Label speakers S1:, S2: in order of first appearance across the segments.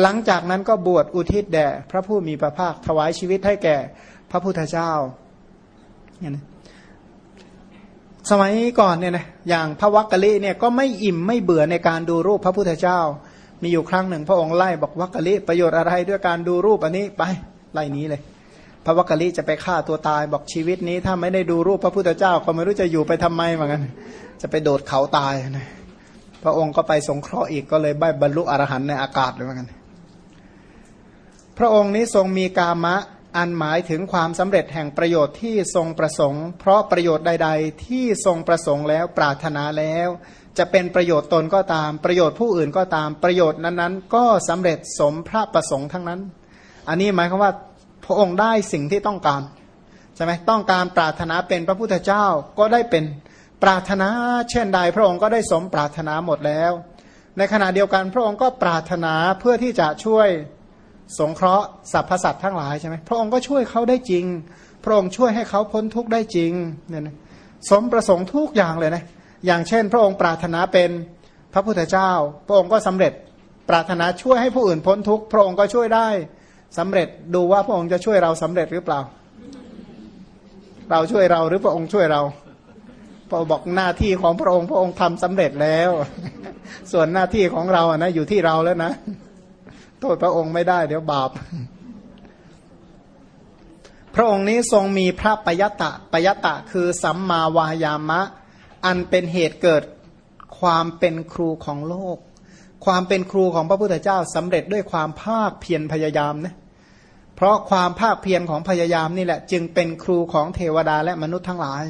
S1: หลังจากนั้นก็บวชอุทิศแด่พระผู้มีพระภาคถวายชีวิตให้แก่พระพุทธเจ้าเนี่ยนะสมัยก่อนเนี่ยนะอย่างพระวักกะลิเนี่ยก็ไม่อิ่มไม่เบื่อในการดูรูปพระพุทธเจ้า มีอยู่ครั้งหนึ่งพระองค์ไล่บอกวักกะลิประโยชน์อะไรด้วยการดูรูปอันนี้ไปไล่นี้เลย พระวักกะลิจะไปฆ่าตัวตายบอกชีวิตนี้ ถ้าไม่ได้ดูรูปพระพุทธเจ้า ก็ไม่รู้จะอยู่ไปทำไมเหมือนกันจะไปโดดเขาตายนะพระองค์ก็ไปสงเคราะห์อีกก็เลยใบบรรลุอรหันต์ในอากาศเลยเหมือนกัน พระองค์นี้ทรงมีกามะอันหมายถึงความสำเร็จแห่งประโยชน์ที่ทรงประสงค์ เพราะประโยชน์ใด ๆ ที่ทรงประสงค์แล้วปรารถนาแล้ว จะเป็นประโยชน์ตนก็ตาม ประโยชน์ผู้อื่นก็ตามประโยชน์นั้นๆ ก็สำเร็จสมพระประสงค์ทั้งนั้น อันนี้หมายความว่าพระองค์ได้สิ่งที่ต้องการใช่ไหมต้องการปรารถนาเป็นพระพุทธเจ้าก็ได้เป็นปรารถนาเช่นใดพระองค์ก็ได้สมปรารถนาหมดแล้ว ในขณะเดียวกันพระองค์ก็ปรารถนาเพื่อที่จะช่วย สงเคราะห์สรรพสัตว์ทั้งหลายใช่ไหมพระองค์ก็ช่วยเขาได้จริง พระองค์ช่วยให้เขาพ้นทุกข์ได้จริงเนี่ยนะสมประสงค์ทุกอย่างเลยนะอย่างเช่น พระองค์ปรารถนาเป็นพระพุทธเจ้า พระองค์ก็สำเร็จปรารถนาช่วยให้ผู้อื่นพ้นทุกข์พระองค์ก็ช่วยได้สำเร็จดูว่าพระองค์จะช่วยเราสำเร็จหรือเปล่า เราช่วยเราหรือพระองค์ช่วยเราพอบอกหน้าที่ของพระองค์พระองค์ทำสำเร็จแล้ว ส่วนหน้าที่ของเราอะนะอยู่ที่เราแล้วนะ โทษพระองค์ไม่ได้ เดี๋ยวบาป พระองค์นี้ทรงมีพระปยตะปยตะคือสัมมาวายามะ อันเป็นเหตุเกิดความเป็นครูของโลก ความเป็นครูของพระพุทธเจ้าสำเร็จด้วยความภาคเพียรพยายามนะเพราะความภาคเพียรของพยายามนี่แหละ จึงเป็นครูของเทวดาและมนุษย์ทั้งหลาย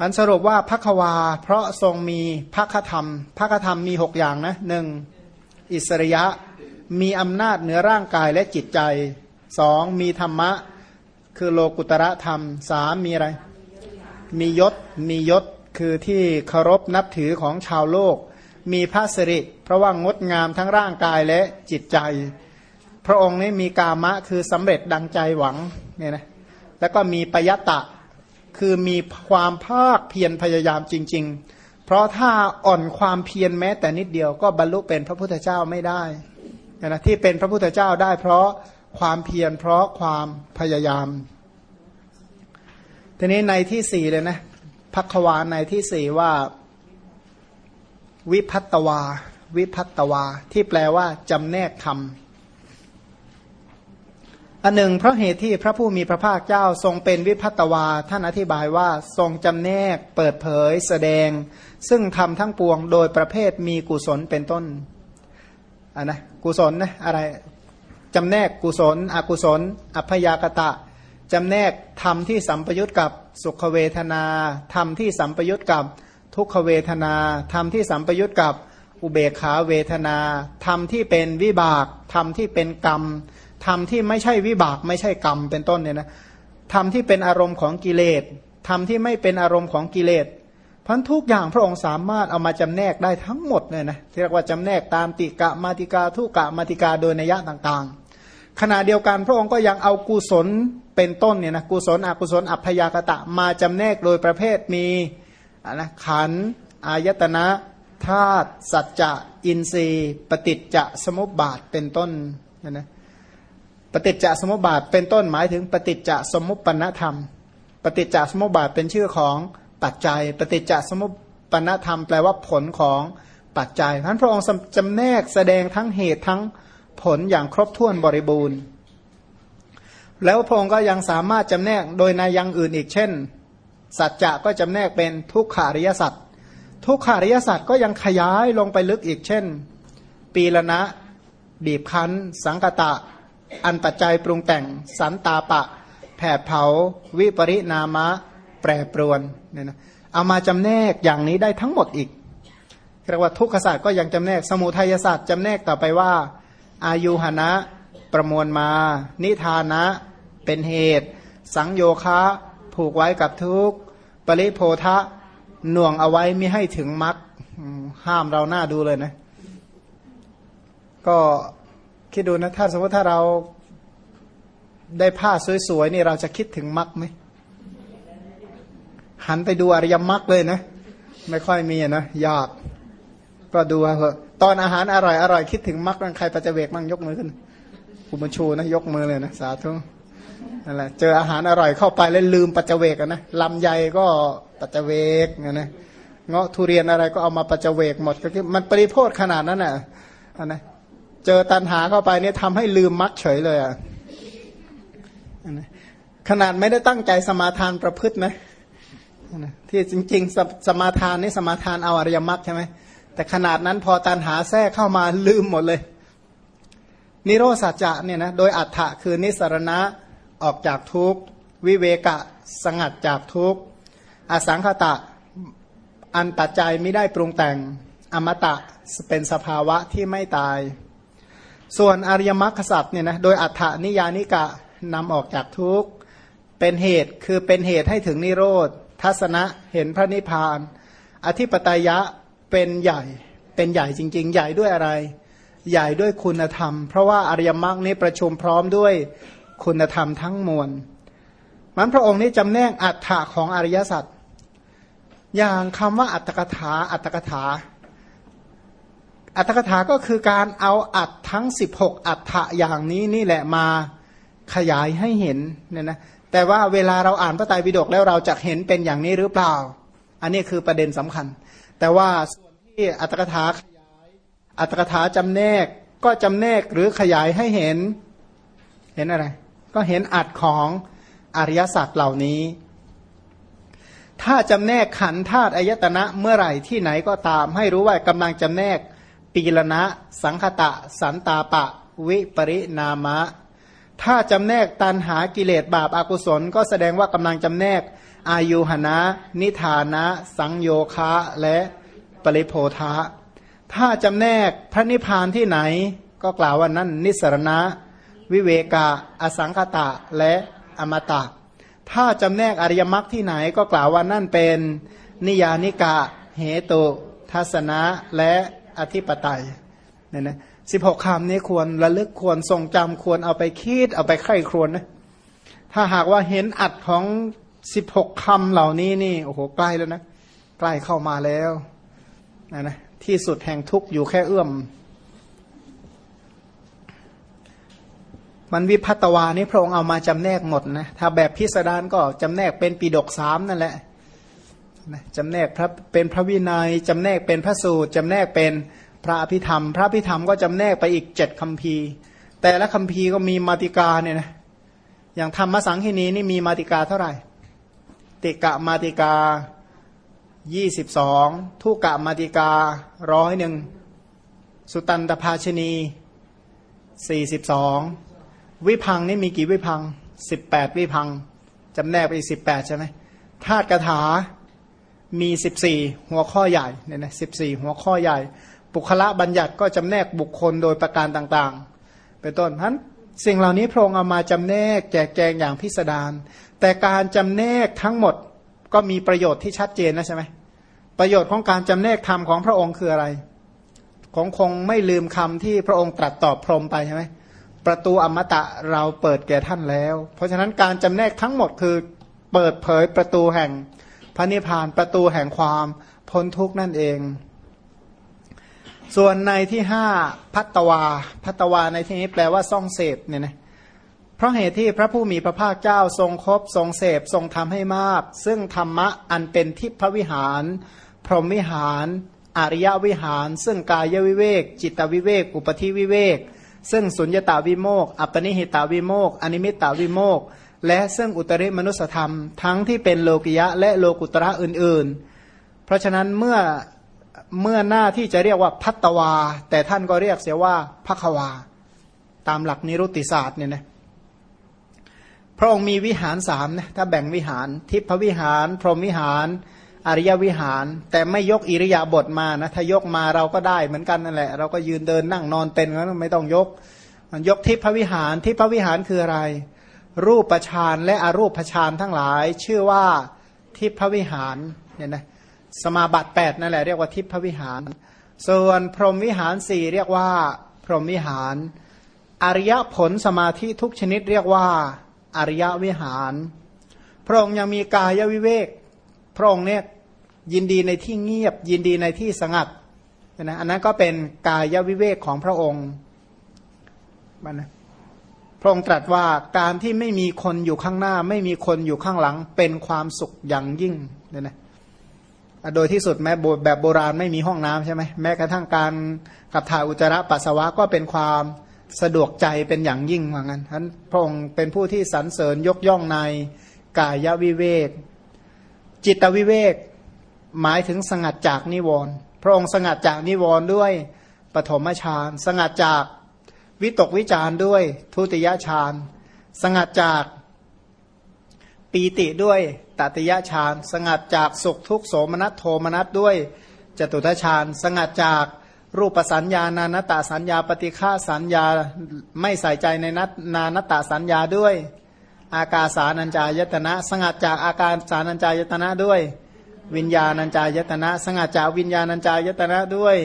S1: อันสรุปว่าพักวา เพราะทรงมีพักธรรมพักธรรมมีหกอย่างนะหนึ่งอิสริยะ มีอำนาจเหนือร่างกายและจิตใจสองมีธรรมะ คือโลกุตระธรรมสามมีอะไร มียศมียศคือที่เคารพนับถือของชาวโลก มีพระสิริ เพราะว่างดงามทั้งร่างกายและจิตใจ พระองค์นี้มีกามะคือสำเร็จดังใจหวังเนี่ยนะแล้วก็มีปยตะคือมีความภาคเพียรพยายามจริง ๆ เพราะถ้าอ่อนความเพียรแม้แต่นิดเดียวก็บรรลุเป็นพระพุทธเจ้าไม่ได้ นะที่เป็นพระพุทธเจ้าได้เพราะความเพียรเพราะความพยายาม ทีนี้ในที่สี่เลยนะพักวาในที่สี่ว่า วิพัตวา วิพัตวา ที่แปลว่าจำแนกธรรมอันหนึ่งเพราะเหตุที่พระผู้มีพระภาคเจ้าทรงเป็นวิพัตวา ท่านอธิบายว่าทรงจำแนกเปิดเผยแสดง ซึ่งทำทั้งปวงโดยประเภทมีกุศลเป็นต้น อ่านะกุศลนะอะไรจำแนกกุศล อกุศล อัพยากตะจำแนกธรรมที่สัมปยุตกับสุขเวทนาธรรมที่สัมปยุตกับทุกขเวทนาธรรมที่สัมปยุตกับอุเบกขาเวทนาธรรมที่เป็นวิบากธรรมที่เป็นกรรมธรรมที่ไม่ใช่วิบากไม่ใช่กรรมเป็นต้นเนี่ยนะธรรมที่เป็นอารมณ์ของกิเลสธรรมที่ไม่เป็นอารมณ์ของกิเลส พันทุกอย่างพระองค์สามารถเอามาจำแนกได้ทั้งหมดเลยนะที่เรียกว่าจำแนกตามติกะมาติกาทุกะมาติกาโดยนัยยะต่างๆ ขณะเดียวกันพระองค์ก็ยังเอากุศลเป็นต้นเนี่ยนะกุศลอกุศลอัพยากตะมาจำแนกโดยประเภทมีนะขันอายตนะธาตุสัจจะอินทรีย์ปฏิจจสมุปบาทเป็นต้นนะปฏิจจสมุปบาทเป็นต้นหมายถึงปฏิจจสมุปปนธรรม ปฏิจจสมุปบาทเป็นชื่อของ ปัจจัย ปฏิจจสมุปปนธรรมแปลว่าผลของปัจจัยท่านพระองค์จำแนกแสดงทั้งเหตุทั้งผลอย่างครบถ้วนบริบูรณ์ แล้วพระองค์ก็ยังสามารถจำแนกโดยในยังอื่นอีกเช่น สัจจะก็จำแนกเป็นทุกขาริยสัจทุกขาริยสัจก็ยังขยายลงไปลึกอีกเช่น ปีละนะบีบคั้น สังกตะ อันปัจจัยปรุงแต่ง สันตาปะ แผดเผา วิปริณามะ แปรปรวนเนี่ยนะเอามาจำแนกอย่างนี้ได้ทั้งหมดอีกเรียกว่าทุกขศาสตร์ก็ยังจำแนก สมุทัยศาสตร์จำแนกต่อไปว่า อายุหนะประมวลมา นิทานะเป็นเหตุ สังโยคะผูกไว้กับทุกปริโพธะหน่วงเอาไว้ไม่ให้ถึงมรรคห้ามเราหน้าดูเลยนะ ก็คิดดูนะ ถ้าสมมติถ้าเราได้ผ้าสวยๆนี่เราจะคิดถึงมรรคไหม หันไปดูอริยมรรคเลยนะ ไม่ค่อยมีนะยากก็ดูเถอะตอนอาหารอร่อยอร่อยคิดถึงมรรคใครปัจเจกมั่งยกมือขึ้นคุณบัญชูนะยกมือเลยนะสาธุนั่นแหละเจออาหารอร่อยเข้าไปแล้วลืมปัจเจกนะลำไยก็ปัจเจกนะเงาะทุเรียนอะไรก็เอามาปัจเจกหมดก็คือมันปริโภทขนาดนั้นน่ะนะเจอตันหาเข้าไปเนี่ยทำให้ลืมมรรคเฉยเลยอะขนาดไม่ได้ตั้งใจสมาทานประพฤตินะ ที่จริงๆสสมาทานนี่สมาทานเอาอริยมรรคใช่ไหมแต่ขนาดนั้นพอตันหาแทรกเข้ามาลืมหมดเลย นิโรสัจจะเนี่ยนะโดยอัฏฐะคือนิสรณะออกจากทุกข์วิเวกะสงัดจากทุกข์อสังขตะอันปัจจัยไม่ได้ปรุงแต่งอมตะเป็นสภาวะที่ไม่ตาย ส่วนอริยมรรคสัตว์เนี่ยนะโดยอัฏฐานิยานิกะนำออกจากทุกข์เป็นเหตุคือเป็นเหตุให้ถึงนิโรธ ทัศนะเห็นพระนิพพาน อธิปไตยะเป็นใหญ่เป็นใหญ่จริง ๆ ใหญ่ด้วยอะไร ใหญ่ด้วยคุณธรรม เพราะว่าอริยมรรคนี้ประชุมพร้อมด้วยคุณธรรมทั้งมวลมันพระองค์นี้จำแนกอัฏฐะของอริยสัจอย่างคำว่าอัตถกถาอัตถกถา อัตถกถาก็คือการเอาอัดทั้ง 16 อัฏฐะอย่างนี้นี่แหละมาขยายให้เห็นเนี่ยนะ แต่ว่าเวลาเราอ่านพระไตรปิฎกแล้วเราจะเห็นเป็นอย่างนี้หรือเปล่า อันนี้คือประเด็นสำคัญ แต่ว่าส่วนที่อัตถกถาขยายอัตถกถาจำแนกก็จำแนกหรือขยายให้เห็น เห็นอะไร ก็เห็นอัดของอริยสัจเหล่านี้ ถ้าจำแนกขันธาตุอายตนะเมื่อไหร่ที่ไหนก็ตาม ให้รู้ว่ากำลังจำแนกปีลนะ สังคตะ สันตาปะ วิปริณามะ ถ้าจำแนกตันหากิเลสบาปอากุศล ก็แสดงว่ากำลังจำแนกอายุหนะ นิธานะ สังโยคะและปริโพธะถ้าจำแนกพระนิพพานที่ไหน ก็กล่าวว่านั่นนิสรณะ วิเวกะ อสังคตะและอมตะ ถ้าจำแนกอริยมรรคที่ไหนก็กล่าวว่านั่นเป็นนิยานิกะ เหตุ ทัศนะและอธิปไตยเนี่ยนะ สิบหกคำนี้ควรระลึกควรทรงจำควรเอาไปคิดเอาไปไข้ครวนนะ ถ้าหากว่าเห็นอัดของสิบหกคำเหล่านี้นี่โอ้โหใกล้แล้วนะใกล้เข้ามาแล้วนะนะที่สุดแห่งทุกข์อยู่แค่เอื้อม มันวิพัตวานี้พระองค์เอามาจำแนกหมดนะถ้าแบบพิสดารก็จำแนกเป็นปีดกสามนั่นแหละนะจำแนกพระเป็นพระวินยัยจำแนกเป็นพระสูตรจำแนกเป็น พระอภิธรรม พระอภิธรรมก็จำแนกไปอีกเจ็ดคำพีแต่ละคำพีก็มีมาติกาเนี่ยนะอย่างธรรมสังคีนีนี่มีมาติกาเท่าไหร่ ติกะมาติกายี่สิบสองทุกะมาติการ้อยหนึ่งสุตันตภาชนีสี่สิบสองวิพังนี่มีกี่วิพังสิบแปดวิพังจำแนกไปอีกสิบแปดใช่ไหมธาตุกถามีสิบสี่หัวข้อใหญ่เนี่ยนะสิบสี่หัวข้อใหญ่ ปุคละบัญญัติก็จำแนกบุคคลโดยประการต่างๆ เป็นต้นนั้นสิ่งเหล่านี้พระองค์เอามาจำแนกแจกแจงอย่างพิสดารแต่การจำแนกทั้งหมดก็มีประโยชน์ที่ชัดเจนนะใช่ไหมประโยชน์ของการจำแนกธรรมของพระองค์คืออะไร ของคงไม่ลืมคำที่พระองค์ตรัสตอบพรมไปใช่ไหมประตูอมตะเราเปิดแก่ท่านแล้ว เพราะฉะนั้นการจำแนกทั้งหมดคือเปิดเผยประตูแห่งพระนิพพานประตูแห่งความพ้นทุกข์นั่นเอง ส่วนในที่ห้าพัตวา พัตวาในที่นี้แปลว่าซ่องเสพเนี่ยนะเพราะเหตุที่พระผู้มีพระภาคเจ้าทรงครบทรงเสพทรงทำให้มาก ซึ่งธรรมะอันเป็นทิพวิหาร พรหมวิหาร อริยวิหาร ซึ่งกายวิเวก จิตวิเวก อุปธิวิเวก ซึ่งสุญญตาวิโมก อัปปนิหิตาวิโมก อนิมิตาวิโมก และซึ่งอุตริมนุสธรรม ทั้งที่เป็นโลกิยะและโลกุตระอื่น ๆ เพราะฉะนั้นเมื่อ เมื่อหน้าที่จะเรียกว่าพัตวา แต่ท่านก็เรียกเสียว่าพัควา ตามหลักนิรุติศาสตร์เนี่ยนะพระองค์มีวิหารสามนะถ้าแบ่งวิหาร ทิพวิหาร พรหมวิหาร อริยวิหาร แต่ไม่ยกอิริยาบถมานะถ้ายกมาเราก็ได้เหมือนกันนั่นแหละ เราก็ยืนเดินนั่งนอนเป็นงั้นไม่ต้องยก มันยกทิพวิหาร ทิพวิหารคืออะไร รูปประชานและอรูปประชานทั้งหลาย ชื่อว่าทิพวิหารเนี่ยนะ สมาบัติ8นั่นแหละเรียกว่าทิพวิหาร ส่วนพรหมวิหารสี่เรียกว่า พรหมวิหาร อริยผลสมาธิทุกชนิดเรียกว่า อริยวิหาร พระองค์ยังมีกายวิเวก พระองค์เนี่ยยินดีในที่เงียบ ยินดีในที่สงัดนะอันนั้นก็เป็นกายวิเวกของพระองค์มันนะพระองค์ตรัสว่าการที่ไม่มีคนอยู่ข้างหน้า ไม่มีคนอยู่ข้างหลังเป็นความสุขอย่างยิ่งเนี่ยนะ โดยที่สุดแม้แบบโบราณไม่มีห้องน้ำใช่ไหมแม้กระทั่งการขับถ่ายอุจจาระปัสสาวะก็เป็นความสะดวกใจเป็นอย่างยิ่งเหมือนกันท่านพระองค์เป็นผู้ที่สรรเสริญยกย่องในกายวิเวก จิตวิเวก หมายถึงสงัดจากนิวรณ์พระองค์สงัดจากนิวรณ์ด้วยปฐมฌาน สงัดจากวิตกวิจารด้วยทุติยฌาน สงัดจาก ปีติด้วยตติยฌานสงัดจากสุขทุกโสมนัสโทมนัสด้วยจตุทฌานสงัดจากรูปสัญญา นานตาสัญญา ปฏิฆาสัญญาไม่ใส่ใจในนัตนานตาสัญญาด้วย อากาสานัญจายตนะ สงัดจากอาการสานัญจายตนะด้วย วิญญาณัญจายตนะ สงัดจากวิญญาณัญจายตนะด้วย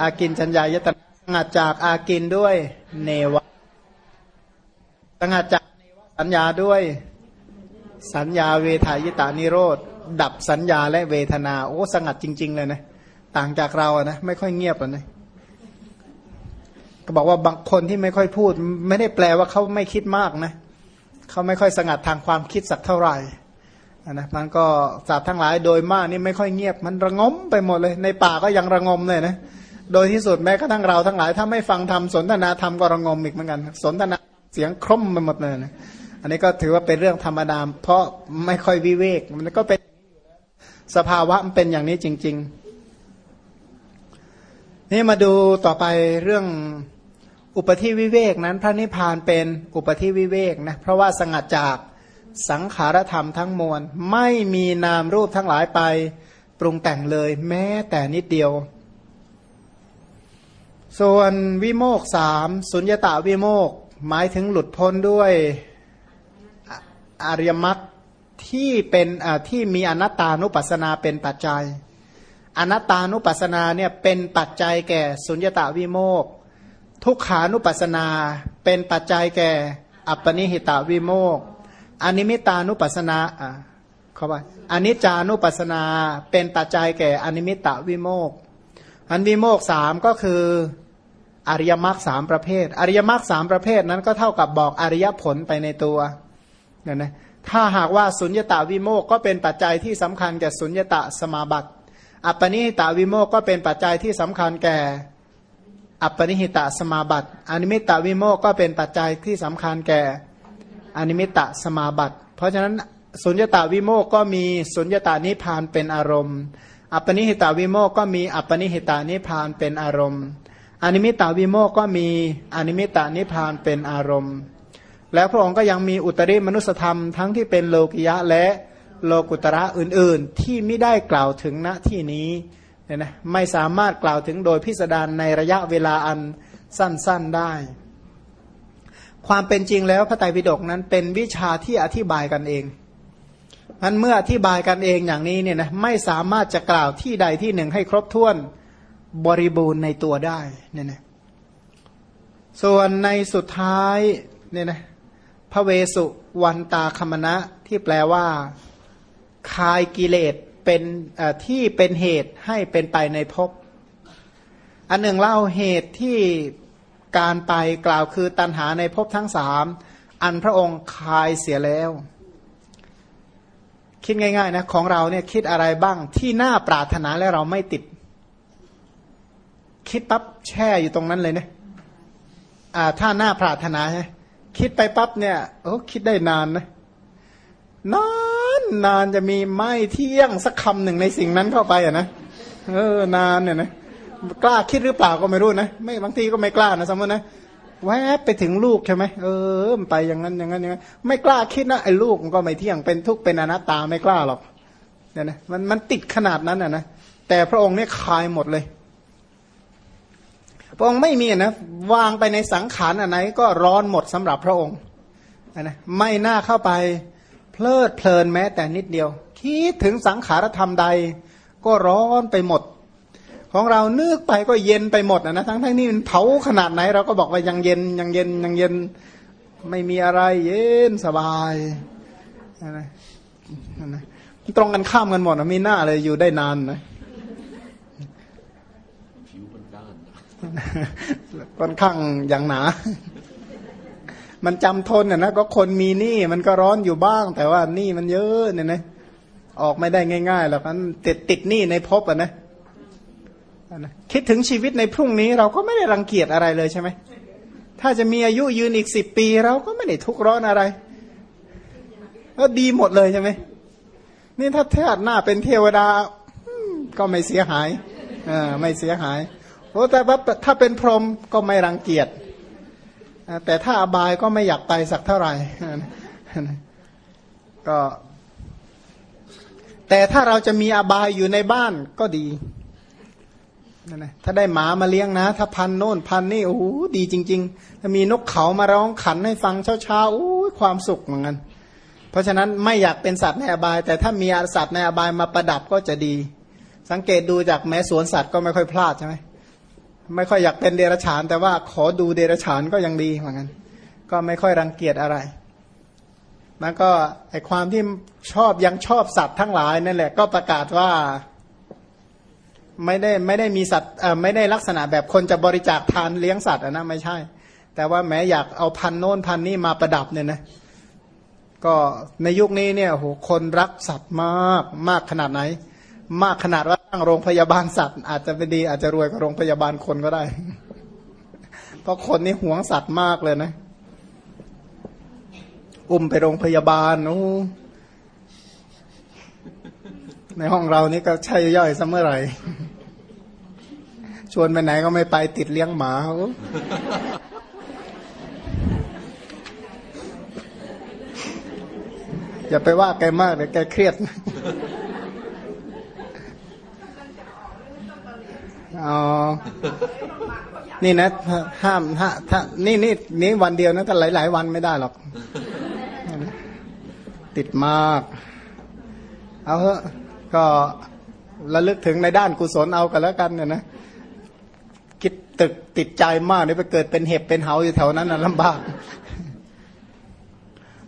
S1: อากินจัญญายตนะ สงัดจากอากินด้วย เนวะสงัดจากสัญญาด้วย สัญญาเวทายตานิโรธ ดับสัญญาและเวทนา โอ้ สงัดจริง ๆ เลยนะ ต่างจากเราอะนะ ไม่ค่อยเงียบเลยนะก็บอกว่าบางคนที่ไม่ค่อยพูด ไม่ได้แปลว่าเขาไม่คิดมากนะเขาไม่ค่อยสงัดทางความคิดสักเท่าไหร่นะมันก็สัตว์ทั้งหลายโดยมากนี่ไม่ค่อยเงียบ มันระงมไปหมดเลย ในป่าก็ยังระงมเลยนะโดยที่สุดแม้กระทั่งเราทั้งหลาย ถ้าไม่ฟังธรรมสนทนาธรรมก็ระงมอีกเหมือนกัน สนทนาเสียงคร่มไปหมดเลยนะ อันนี้ก็ถือว่าเป็นเรื่องธรรมดาเพราะไม่ค่อยวิเวก มันก็เป็นสภาวะมันเป็นอย่างนี้จริง ๆ นี่มาดูต่อไปเรื่องอุปธิวิเวกนั้น พระนิพพานเป็นอุปธิวิเวกนะเพราะว่าสงัดจากสังขารธรรมทั้งมวล ไม่มีนามรูปทั้งหลายไปปรุงแต่งเลย แม้แต่นิดเดียว ส่วนวิโมกสามสุญญตาวิโมกหมายถึงหลุดพ้นด้วย อริยมรรคที่เป็นที่มีอนัตตานุปัสสนาเป็นปัจจัย อนัตตานุปัสสนาเนี่ยเป็นปัจจัยแก่สุญญตาวิโมกทุกขานุปัสสนาเป็นปัจจัยแก่ อัปปนิหิตาวิโมกอนิมิตานุปัสสนาอ่าเข้าอนิจจานุปัสสนาเป็นปัจจัยแก่อนิมิตาวิโมกอันวิโมกสามก็คืออริยมรรคสามประเภท อริยมรรคสามประเภทนั้นก็เท่ากับบอกอริยผลไปในตัว เนี่ยนะถ้าหากว่าสุญญตาวิโมกก็เป็นปัจจัยที่สำคัญแก่สุญญตาสมาบัติ อัปปนิหิตาวิโมกก็เป็นปัจจัยที่สำคัญแก่อัปปนิหิตาสมาบัติ อนิมิตาวิโมกก็เป็นปัจจัยที่สำคัญแก่อนิมิตะสมาบัติ เพราะฉะนั้นสุญญตาวิโมกก็มีสุญญตานิพานเป็นอารมณ์ อัปปนิหิตาวิโมกก็มีอัปปนิหิตานิพานเป็นอารมณ์ อนิมิตาวิโมกก็มีอนิมิตานิพานเป็นอารมณ์ แล้วพระองค์ก็ยังมีอุตริมนุสธรรมทั้งที่เป็นโลกิยะและโลกุตระอื่นๆ ที่ไม่ได้กล่าวถึงณที่นี้เนี่ยนะไม่สามารถกล่าวถึงโดยพิสดารในระยะเวลาอันสั้นๆได้ ความเป็นจริงแล้วพระไตรปิฎกนั้นเป็นวิชาที่อธิบายกันเองมันเมื่ออธิบายกันเองอย่างนี้เนี่ยนะไม่สามารถจะกล่าวที่ใดที่หนึ่งให้ครบถ้วนบริบูรณ์ในตัวได้เนี่ยนะส่วนในสุดท้ายเนี่ยนะ พระเวสุวันตาคมณะที่แปลว่า คายกิเลสเป็นที่เป็นเหตุให้เป็นไปในภพอันหนึ่งเล่าเหตุที่การไปกล่าวคือตัณหาในภพทั้งสามอันพระองค์คายเสียแล้ว คิดง่ายๆนะของเราเนี่ยคิดอะไรบ้างที่น่าปรารถนาและเราไม่ติด คิดปั๊บแช่อยู่ตรงนั้นเลยเนะอ่าถ้าน่าปรารถนาใช่ คิดไปปั๊บเนี่ยโอ้คิดได้นานนะนานนานจะมีไม้เที่ยงสักคำหนึ่งในสิ่งนั้นเข้าไปอะนะเออนานเนี่ยนะกล้าคิดหรือเปล่าก็ไม่รู้นะไม่บางทีก็ไม่กล้านะสมมตินะแวบไปถึงลูกใช่ไหมเออไปอย่างนั้นอย่างนั้นอย่างนั้นไม่กล้าคิดนะไอ้ลูกมันก็ไม่เที่ยงเป็นทุกข์เป็นอนัตตาไม่กล้าหรอกเนี่ยนะมันมันติดขนาดนั้นอะนะแต่พระองค์เนี่ยคลายหมดเลย พระองค์ไม่มีนะวางไปในสังขารอันไหนก็ร้อนหมดสำหรับพระองค์นะไม่น่าเข้าไปเพลิดเพลินแม้แต่นิดเดียว คิดถึงสังขารธรรมใด ก็ร้อนไปหมด ของเรานึกไปก็เย็นไปหมดนะทั้งทั้งนี้มันเผาขนาดไหน เราก็บอกว่ายังเย็นยังเย็นยังเย็นไม่มีอะไรเย็นสบายนะนะตรงกันข้ามกันหมดนะมีหน้าเลยอยู่ได้นานนะ ค่อนข้างอย่างหนา มันจำทนนะก็คนมีหนี้มันก็ร้อนอยู่บ้าง แต่ว่าหนี้มันเยอะเนี่ยนะออกไม่ได้ง่ายๆหรอกมันติดติดหนี้ในภพอะนะคิดถึงชีวิตในพรุ่งนี้เราก็ไม่ได้รังเกียจอะไรเลยใช่ไหมถ้าจะมีอายุยืนอีกสิบปี เราก็ไม่ได้ทุกข์ร้อนอะไรก็ดีหมดเลยใช่ไหมนี่ถ้าเทศหน้าเป็นเทวดาก็ไม่เสียหายอ่าไม่เสียหาย โอ้แต่ว่าถ้าเป็นพรหมก็ไม่รังเกียจแต่ถ้าอบายก็ไม่อยากไปสักเท่าไหร่ก็ แต่ถ้าเราจะมีอบายอยู่ในบ้านก็ดีนั่นนะถ้าได้หมามาเลี้ยงนะ ถ้าพันโน่นพันนี่โอ้โหดีจริงๆถ้ามีนกเขามาร้องขันให้ฟังเช้าๆโอ้ยความสุขเหมือนกัน เพราะฉะนั้นไม่อยากเป็นสัตว์ในอบาย แต่ถ้ามีสัตว์ในอบายมาประดับก็จะดี สังเกตดูจากแม้สวนสัตว์ก็ไม่ค่อยพลาดใช่ไหม ไม่ค่อยอยากเป็นเดรัจฉาน แต่ว่าขอดูเดรัจฉานก็ยังดีเหมือนกันก็ไม่ค่อยรังเกียจอะไรแล้วก็ไอความที่ชอบยังชอบสัตว์ทั้งหลายนั่นแหละ ก็ประกาศว่าไม่ได้ไม่ได้มีสัตว์ไม่ได้ลักษณะแบบคนจะบริจาคทานเลี้ยงสัตว์นะไม่ใช่ แต่ว่าแม้อยากเอาพันโน้นพันนี้มาประดับเนี่ยนะก็ในยุคนี้เนี่ยโหคนรักสัตว์มากมากขนาดไหน มากขนาดว่าตั้งโรงพยาบาลสัตว์ อาจจะไปดีอาจจะรวยกว่าโรงพยาบาลคนก็ได้ เพราะคนนี่หวงสัตว์มากเลยนะ อุ้มไปโรงพยาบาลโอ้ในห้องเรานี่ก็ใช่ย่อยเสมอไรชวนไปไหนก็ไม่ไปติดเลี้ยงหมาอย่าไปว่าแกมากเดี๋ยวแกเครียด อ๋อ นี่นะห้ามถ้าถ้านี่นี่นี้วันเดียวนะถ้าหลายหลายวันไม่ได้หรอก ติดมาก เอาเถอะก็ระลึกถึงในด้านกุศลเอากันแล้วกันเนี่ยนะคิดตึกติดใจมากเนี่ยไปเกิดเป็นเห็บเป็นเหาอยู่แถวนั้นนะลำบาก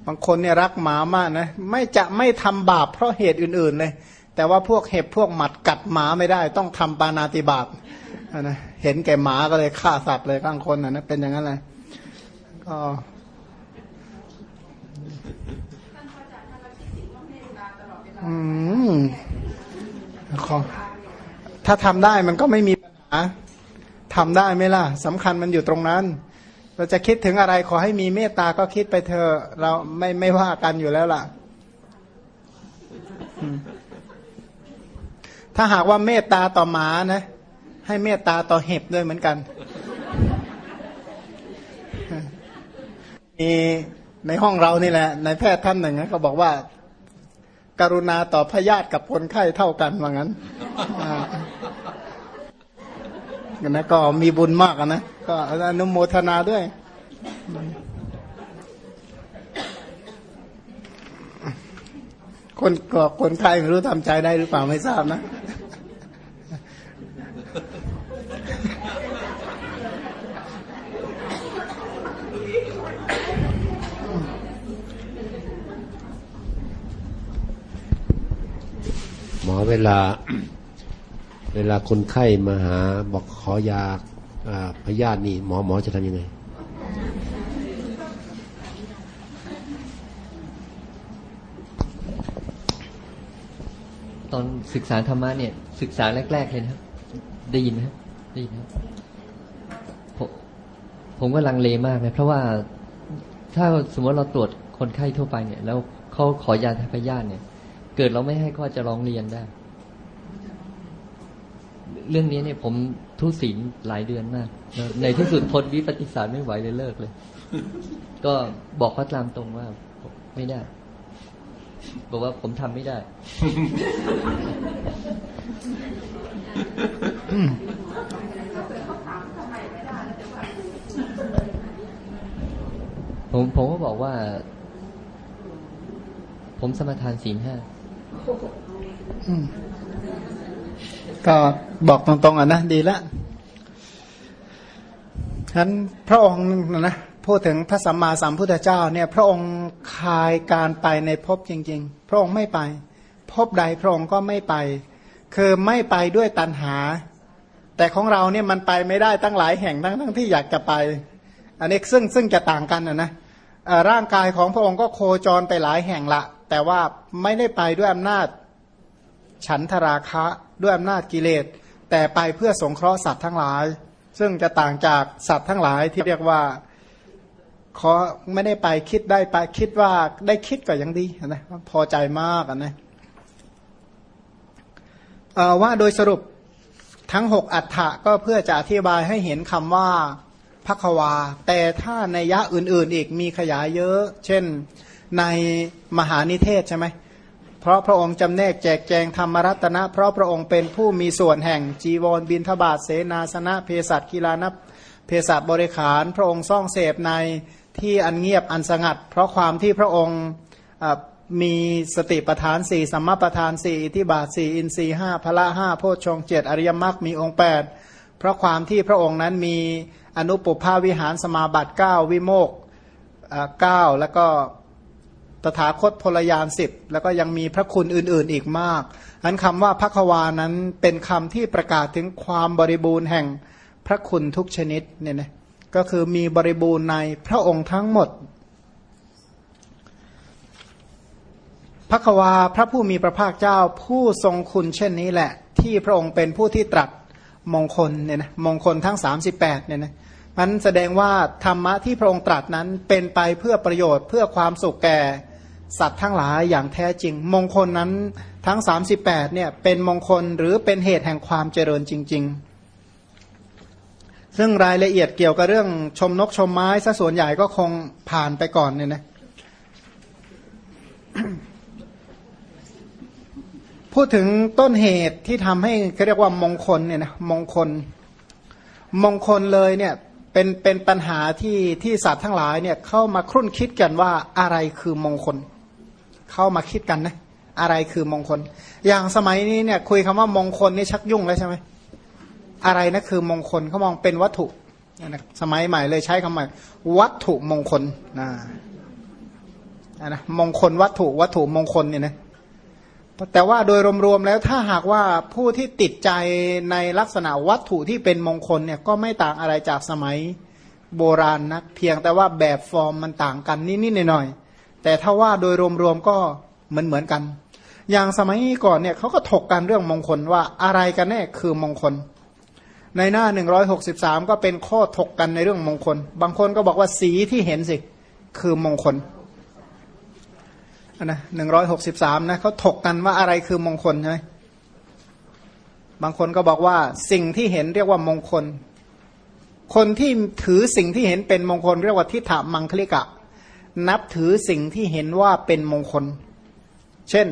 S1: บางคนเนี่ยรักหมามากนะไม่จะไม่ทำบาปเพราะเหตุอื่น ๆ เลย แต่ว่าพวกเห็บพวกหมัดกัดหมาไม่ได้ ต้องทำปานาติบาปนะเห็นแก่หมาก็เลยฆ่าสัตว์เลยบางคนนะเป็นอย่างนั้นเลยก็อืมถ้าทำได้มันก็ไม่มีปัญหาทำได้ไหมล่ะสำคัญมันอยู่ตรงนั้น เราจะคิดถึงอะไรขอให้มีเมตตาก็คิดไปเถอะเราไม่ไม่ว่ากันอยู่แล้วล่ะ ถ้าหากว่าเมตตาต่อหมานะ ให้เมตตาต่อเห็บด้วยเหมือนกัน มีในห้องเรานี่แหละในแพทย์ท่านหนึ่งเขาบอกว่าการุณาต่อพยาธิกับคนไข้เท่ากันว่างั้นนะก็มีบุญมากนะก็อนุโมทนาด้วย คนก็คนไทยไม่รู้ทำใจได้หรือเปล่าไม่ทราบนะ
S2: เวลา เวลาคนไข้มาหา บอกขอยาพยาธินี่ หมอหมอจะทำยังไง
S3: ตอนศึกษาธรรมะเนี่ย ศึกษาแรก ๆ เลยนะครับ ได้ยินไหมได้ยินครับผมผมก็ลังเลมากเลยเพราะว่าถ้าสมมติเราตรวจคนไข้ทั่วไปเนี่ย แล้วเขาขอยาทพยาธิเนี่ย เกิดเราไม่ให้ก็จะร้องเรียนได้ เรื่องนี้เนี่ยผมทุศีลหลายเดือนมาก ในที่สุดทนวิปฏิสารไม่ไหวเลยเลิกเลย ก็บอกเขาตามตรงว่า ไม่ได้ บอกว่าผมทำไม่ได้ ผมผมก็บอกว่า ผมสมทานศีลห้า
S1: ก็บอกตรงๆอะนะดีละฉะนั้นพระองค์นะพูดถึงพระสัมมาสัมพุทธเจ้าเนี่ย พระองค์คายการไปในภพจริง ๆ พระองค์ไม่ไปภพใดพระองค์ก็ไม่ไป คือไม่ไปด้วยตัณหา แต่ของเราเนี่ยมันไปไม่ได้ตั้งหลายแห่งทั้งทั้งที่อยากจะไป อันนี้ซึ่งซึ่งจะต่างกันนะนะร่างกายของพระองค์ก็โคจรไปหลายแห่งละ แต่ว่าไม่ได้ไปด้วยอำนาจฉันทราคะด้วยอำนาจกิเลส แต่ไปเพื่อสงเคราะห์สัตว์ทั้งหลาย ซึ่งจะต่างจากสัตว์ทั้งหลายที่เรียกว่าขอไม่ได้ไปคิดได้ไปคิดว่าได้คิดก็ยังดีนะพอใจมากนะว่าโดยสรุปทั้งหกอัฏฐะก็เพื่อจะอธิบายให้เห็นคำว่าพักวา แต่ถ้าในยะอื่นๆอีกมีขยายเยอะ เช่น ในมหานิเทศใช่ไหมเพราะพระองค์จำแนกแจกแจงธรรมรัตนะ เพราะพระองค์เป็นผู้มีส่วนแห่งจีวรบินทบาทเสนาสนะเพศัตกีฬานับเพศัตบริขาร พระองค์ซ่องเสพในที่อันเงียบอันสงัด เพราะความที่พระองค์มีสติปทานสี่สัมมาปทานสี่อิทิบาทสี่อินทรีห้าพละห้าโพชฌงเจ็ดอริยมรรคมีองค์แปดเพราะความที่พระองค์นั้นมีอนุปภาวิหารสมาบัติเก้าวิโมกเก้าแล้วก็ ตถาคตพลยานสิบแล้วก็ยังมีพระคุณอื่นๆอีกมากอันคำว่าพักวานั้นเป็นคำที่ประกาศถึงความบริบูรณ์แห่งพระคุณทุกชนิดเนี่ยนะก็คือมีบริบูรณ์ในพระองค์ทั้งหมดพระควาพระผู้มีพระภาคเจ้าผู้ทรงคุณเช่นนี้แหละ ที่พระองค์เป็นผู้ที่ตรัสมงคลเนี่ยนะมงคลทั้ง 38เนี่ยนะมันแสดงว่าธรรมะที่พระองค์ตรัสนั้นเป็นไปเพื่อประโยชน์เพื่อความสุขแก่ สัตว์ทั้งหลายอย่างแท้จริง มงคลนั้นทั้ง 38เนี่ยเป็นมงคลหรือเป็นเหตุแห่งความเจริญจริง ๆ ซึ่งรายละเอียดเกี่ยวกับเรื่องชมนกชมไม้ซะส่วนใหญ่ก็คงผ่านไปก่อนเนี่ยนะพูดถึงต้นเหตุที่ทำให้เขาเรียกว่ามงคลเนี่ยนะมงคล มงคลเลยเนี่ยเป็นเป็นปัญหาที่ที่สัตว์ทั้งหลายเนี่ยเข้ามาครุ่นคิดกันว่าอะไรคือมงคล เข้ามาคิดกันนะอะไรคือมงคล อย่างสมัยนี้เนี่ยคุยคำว่ามงคลนี่ชักยุ่งแล้วใช่ไหมอะไรนะคือมงคลเขามองเป็นวัตถุนะสมัยใหม่เลยใช้คำใหม่วัตถุมงคลนะนะมงคลวัตถุวัตถุมงคลเนี่ยนะแต่ว่าโดยรวมๆแล้วถ้าหากว่าผู้ที่ติดใจในลักษณะวัตถุที่เป็นมงคลเนี่ยก็ไม่ต่างอะไรจากสมัยโบราณนะเพียงแต่ว่าแบบฟอร์มมันต่างกันนิดๆหน่อยๆ แต่ถ้าว่าโดยรวมๆก็เหมือนเหมือนกัน อย่างสมัยก่อนเนี่ยเขาก็ถกกันเรื่องมงคลว่าอะไรกันแน่คือมงคล ในหน้า 163 ก็เป็นข้อถกกันในเรื่องมงคล บางคนก็บอกว่าสีที่เห็นสิคือมงคลนะหนึ่งร้อยหกสิบสามนะเขาถกกันว่าอะไรคือมงคลใช่ไหมบางคนก็บอกว่าสิ่งที่เห็นเรียกว่ามงคล คนที่ถือสิ่งที่เห็นเป็นมงคล เรียกว่าทิฏฐมังคลิกะ นับถือสิ่งที่เห็นว่าเป็นมงคล เช่น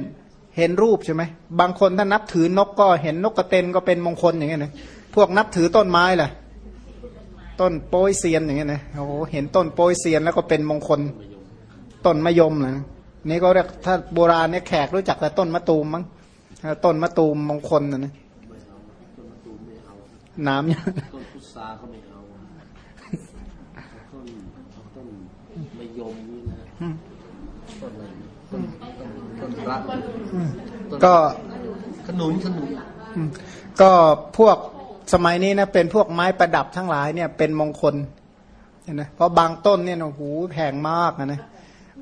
S1: เห็นรูปใช่ไหมบางคนถ้านับถือนกก็เห็นนกกระเตนก็เป็นมงคลอย่างเงี้ยนะพวกนับถือต้นไม้แหละต้นโป้ยเซียนอย่างเงี้ยนะโอ้โหเห็นต้นโป้ยเซียนแล้วก็เป็นมงคล ต้นมะยมนะนี่ก็เรียกถ้าโบราณเนี่ยแขกรู้จักแต่ต้นมะตูมมั้งต้นมะตูมมงคลนะนะน้ำเนี่ย
S2: ต้นพุทราก็ไม่เอาต้นต้นมะยมนี่นะต้นอะไรต้นต้น รัก
S1: ก็
S2: ขนุนขนุน
S1: ก็พวกสมัยนี้นะเป็นพวกไม้ประดับทั้งหลายเนี่ยเป็นมงคลเห็นไหมเพราะบางต้นเนี่ยโอ้โหแพงมากนะนะ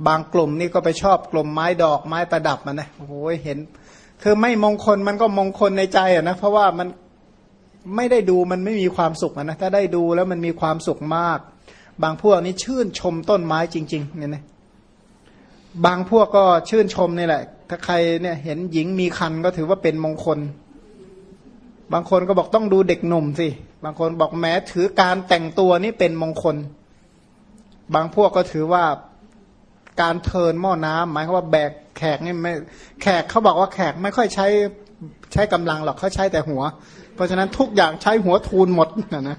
S1: บางกลุ่มนี่ก็ไปชอบกลุ่มไม้ดอกไม้ประดับมันนะโอ้โหเห็น คือไม่มงคลมันก็มงคลในใจอะนะเพราะว่ามันไม่ได้ดูมันไม่มีความสุขนะถ้าได้ดูแล้วมันมีความสุขมาก บางพวกนี่ชื่นชมต้นไม้จริงๆเนี่ยนะ บางพวกก็ชื่นชมนี่แหละ ถ้าใครเนี่ยเห็นหญิงมีคันก็ถือว่าเป็นมงคล บางคนก็บอกต้องดูเด็กหนุ่มสิ บางคนบอกแม้ถือการแต่งตัวนี่เป็นมงคล บางพวกก็ถือว่าการเทินหม้อน้ำหมายความว่าแบกแขกนี่ไม่แขกเขาบอกว่าแขกไม่ค่อยใช้ใช้กำลังหรอกเขาใช้แต่หัว เพราะฉะนั้นทุกอย่างใช้หัวทูลหมดนะนะ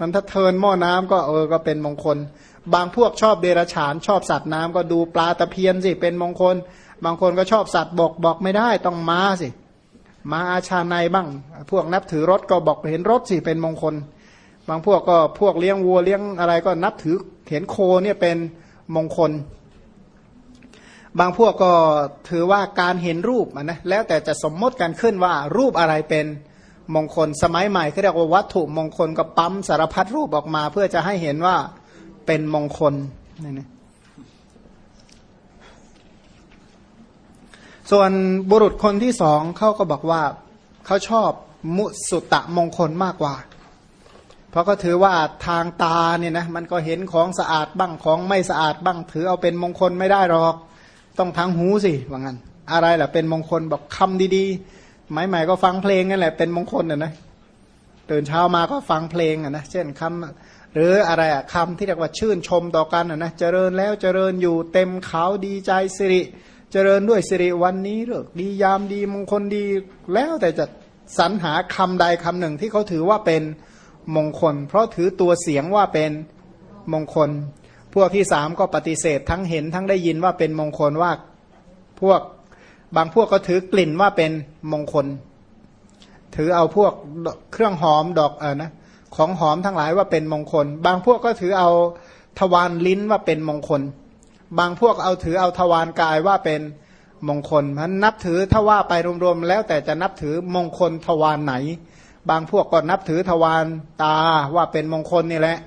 S1: มันถ้าเทินหม้อน้ำก็เออก็เป็นมงคล บางพวกชอบเดรัจฉาน ชอบสัตว์น้ำก็ดูปลาตะเพียนสิเป็นมงคล บางคนก็ชอบสัตว์บกบอกไม่ได้ต้องม้าสิม้าอาชาในบ้าง พวกนับถือรถก็บอกเห็นรถสิเป็นมงคล บางพวกก็พวกเลี้ยงวัวเลี้ยงอะไรก็นับถือเห็นโคเนี่ยเป็นมงคล บางพวกก็ถือว่าการเห็นรูปนะแล้วแต่จะสมมติกันขึ้นว่ารูปอะไรเป็นมงคลสมัยใหม่เขาเรียกว่าวัตถุมงคลก็ปั๊มสารพัดรูปออกมา เพื่อจะให้เห็นว่า เป็นมงคลนี่นะส่วนบุรุษคนที่สองเขาก็บอกว่าเขาชอบมุสุตะมงคลมากกว่า เพราะก็ถือว่าทางตาเนี่ยนะมันก็เห็นของสะอาดบ้างของไม่สะอาดบ้าง ถือเอาเป็นมงคลไม่ได้หรอก ต้องทางหูสิว่างั้น อะไรล่ะเป็นมงคลบอกคำดีๆหมายหมายก็ฟังเพลงนั่นแหละเป็นมงคลอะนะตื่นเช้ามาก็ฟังเพลงอะนะเช่นคำ หรืออะไรอะคำที่เรียกว่าชื่นชมต่อกันนะเจริญแล้วเจริญอยู่เต็มเขาดีใจสิริ เจริญด้วยสิริวันนี้เลิกดียามดีมงคลดีแล้วแต่จะสรรหาคำใดคำหนึ่งที่เขาถือว่าเป็นมงคล เพราะถือตัวเสียงว่าเป็นมงคล พวกที่สามก็ปฏิเสธทั้งเห็นทั้งได้ยินว่าเป็นมงคลว่าพวกบางพวกก็ถือกลิ่นว่าเป็นมงคล ถือเอาพวกเครื่องหอมดอกเออนะ ของหอมทั้งหลายว่าเป็นมงคล บางพวกก็ถือเอาทวารลิ้นว่าเป็นมงคล บางพวกเอาถือเอาทวารกายว่าเป็นมงคลมันนับถือถ้าว่าไปรวมๆแล้วแต่จะนับถือมงคลทวารไหน บางพวกก็นับถือทวารตาว่าเป็นมงคลนี่แหละ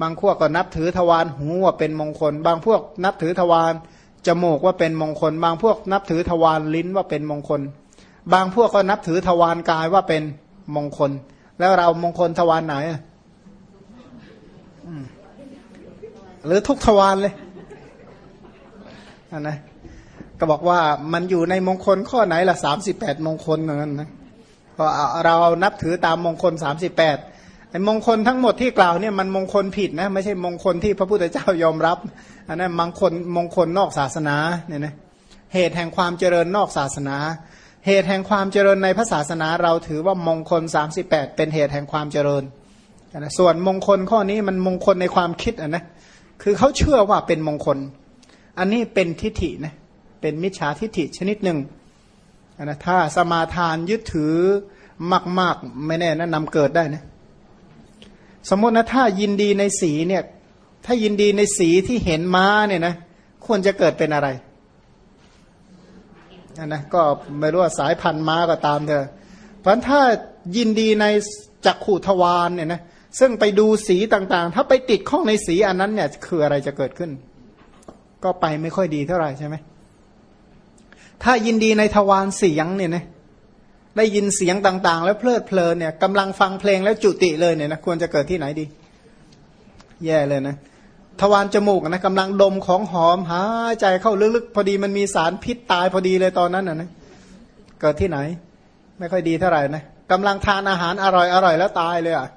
S1: บางพวกก็นับถือทวารหูว่าเป็นมงคล บางพวกนับถือทวารจมูกว่าเป็นมงคล บางพวกนับถือทวารลิ้นว่าเป็นมงคล บางพวกก็นับถือทวารกายว่าเป็นมงคล แล้วเรามงคลทวารไหนหรือทุกทวารเลยนะก็บอกว่ามันอยู่ในมงคลข้อไหนละสามสิบแปดมงคลนั้นนะก็เรานับถือตามมงคลสามสิบแปดไอ้มงคลทั้งหมดที่กล่าวเนี่ยมันมงคลผิดนะไม่ใช่มงคลที่พระพุทธเจ้ายอมรับอันนั้นมงคลมงคลนอกศาสนาเนี่ยนะเหตุแห่งความเจริญนอกศาสนา เหตุแห่งความเจริญในพระศาสนาเราถือว่ามงคล 38 เป็นเหตุแห่งความเจริญนะส่วนมงคลข้อนี้มันมงคลในความคิดอะนะคือเขาเชื่อว่าเป็นมงคล อันนี้เป็นทิฏฐินะเป็นมิจฉาทิฏฐิชนิดหนึ่งนะถ้าสมาทานยึดถือมาก ๆ ไม่แน่นะนำเกิดได้นะสมมตินะถ้ายินดีในสีเนี่ยถ้ายินดีในสีที่เห็นม้าเนี่ยนะควรจะเกิดเป็นอะไร นะก็ไม่รู้ว่าสายพันธุ์ม้าก็ตามเถอะเพราะถ้ายินดีในจักขู่ทวารเนี่ยนะซึ่งไปดูสีต่างๆ ถ้าไปติดข้องในสีอันนั้นเนี่ยคืออะไรจะเกิดขึ้น ก็ไปไม่ค่อยดีเท่าไหร่ใช่ไหมถ้ายินดีในทวารเสียงเนี่ยนะได้ยินเสียงต่างๆ แล้วเพลิดเพลินเนี่ยกำลังฟังเพลงแล้วจุติเลยเนี่ยนะควรจะเกิดที่ไหนดี แย่เลยนะ ทวารจมูกนะกำลังดมของหอมหายใจเข้าลึกๆ พอดีมันมีสารพิษตายพอดีเลยตอนนั้นนะนะเกิดที่ไหน ไม่ค่อยดีเท่าไหร่นะกำลังทานอาหารอร่อยอร่อยแล้วตายเลยอะ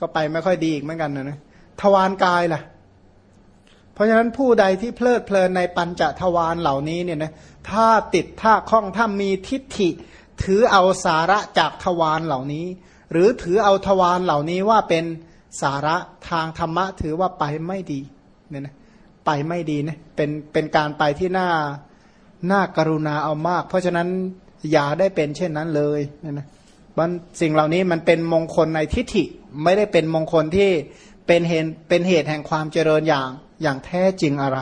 S1: ก็ไปไม่ค่อยดีอีกเหมือนกันนะนะทวารกายล่ะ เพราะฉะนั้นผู้ใดที่เพลิดเพลินในปัญจทวารเหล่านี้เนี่ยนะถ้าติดถ้าคล้องถ้ามีทิฏฐิ ถือเอาสาระจากทวารเหล่านี้ หรือถือเอาทวารเหล่านี้ว่าเป็น สาระทางธรรมะถือว่าไปไม่ดีเนี่ยนะไปไม่ดีนะเป็นเป็นการไปที่น่าน่ากรุณาเอามาก เพราะฉะนั้นอย่าได้เป็นเช่นนั้นเลยเนี่ยนะมันสิ่งเหล่านี้มันเป็นมงคลในทิฏฐิไม่ได้เป็นมงคลที่เป็นเหตุเป็นเหตุแห่งความเจริญอย่างอย่างแท้จริงอะไร